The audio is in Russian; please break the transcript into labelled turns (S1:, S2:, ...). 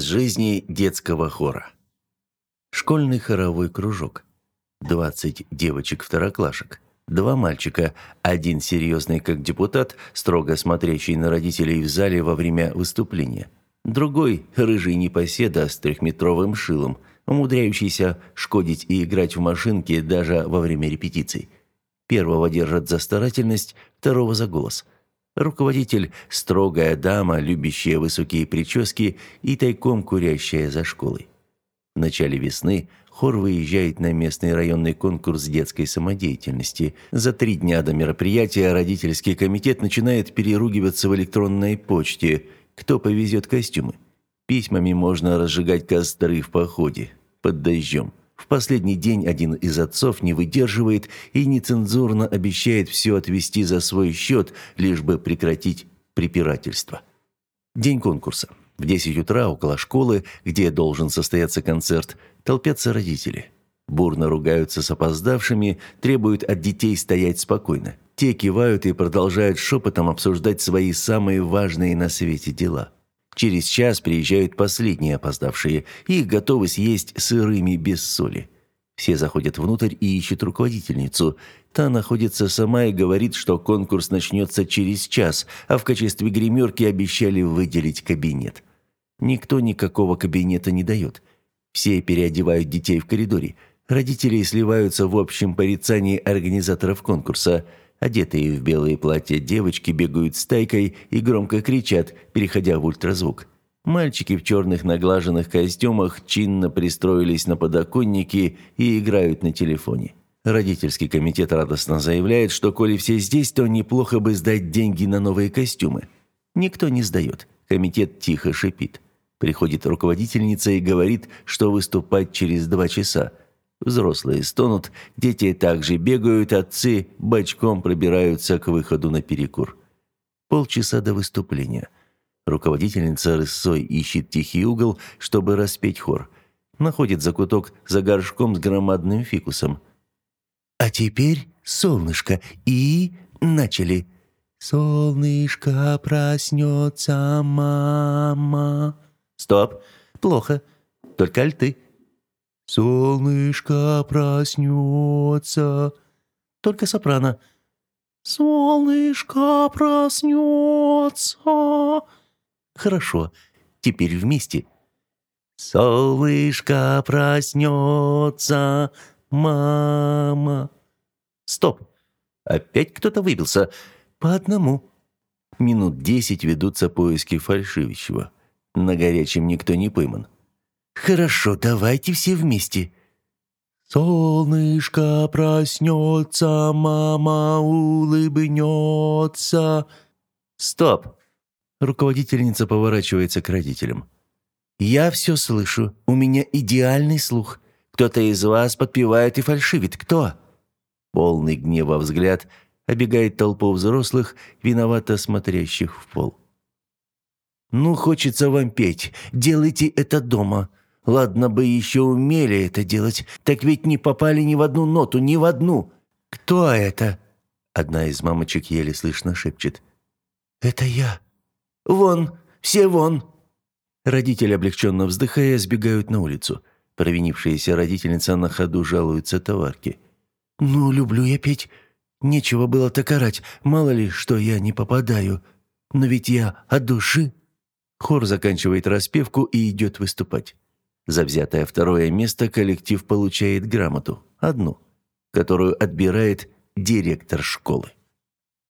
S1: Из жизни детского хора. Школьный хоровой кружок. 20 девочек-второклашек. Два мальчика, один серьезный как депутат, строго смотрящий на родителей в зале во время выступления. Другой – рыжий непоседа с трехметровым шилом, умудряющийся шкодить и играть в машинки даже во время репетиций. Первого держат за старательность, второго за голос – Руководитель – строгая дама, любящая высокие прически и тайком курящая за школой. В начале весны хор выезжает на местный районный конкурс детской самодеятельности. За три дня до мероприятия родительский комитет начинает переругиваться в электронной почте, кто повезет костюмы. Письмами можно разжигать костры в походе, под дождем. В последний день один из отцов не выдерживает и нецензурно обещает все отвести за свой счет, лишь бы прекратить препирательство. День конкурса. В 10 утра около школы, где должен состояться концерт, толпятся родители. Бурно ругаются с опоздавшими, требуют от детей стоять спокойно. Те кивают и продолжают шепотом обсуждать свои самые важные на свете дела. Через час приезжают последние опоздавшие и готовы съесть сырыми без соли. Все заходят внутрь и ищут руководительницу. Та находится сама и говорит, что конкурс начнется через час, а в качестве гримерки обещали выделить кабинет. Никто никакого кабинета не дает. Все переодевают детей в коридоре. Родители сливаются в общем порицании организаторов конкурса – Одетые в белые платья девочки бегают стайкой и громко кричат, переходя в ультразвук. Мальчики в черных наглаженных костюмах чинно пристроились на подоконнике и играют на телефоне. Родительский комитет радостно заявляет, что коли все здесь, то неплохо бы сдать деньги на новые костюмы. Никто не сдает. Комитет тихо шипит. Приходит руководительница и говорит, что выступать через два часа. Взрослые стонут, дети также бегают, отцы бочком пробираются к выходу на перекур. Полчаса до выступления. Руководительница рысой ищет тихий угол, чтобы распеть хор. Находит закуток за горшком с громадным фикусом. «А теперь солнышко и...» начали. «Солнышко проснется, мама...» «Стоп! Плохо. Только альты». «Солнышко проснется». Только сопрано. «Солнышко проснется». Хорошо, теперь вместе. «Солнышко проснется, мама». Стоп. Опять кто-то выбился. По одному. Минут десять ведутся поиски фальшивящего. На горячем никто не пойман. «Хорошо, давайте все вместе». «Солнышко проснется, мама улыбнется». «Стоп!» Руководительница поворачивается к родителям. «Я все слышу. У меня идеальный слух. Кто-то из вас подпевает и фальшивит. Кто?» Полный гнева взгляд обегает толпу взрослых, виновато смотрящих в пол. «Ну, хочется вам петь. Делайте это дома. Ладно бы еще умели это делать, так ведь не попали ни в одну ноту, ни в одну. Кто это? Одна из мамочек еле слышно шепчет. Это я. Вон, все вон. Родители, облегченно вздыхая, сбегают на улицу. Провинившаяся родительница на ходу жалуется товарке. «Ну, люблю я петь. Нечего было так орать. Мало ли, что я не попадаю. Но ведь я от души». Хор заканчивает распевку и идет выступать. За взятое второе место коллектив получает грамоту, одну, которую отбирает директор школы.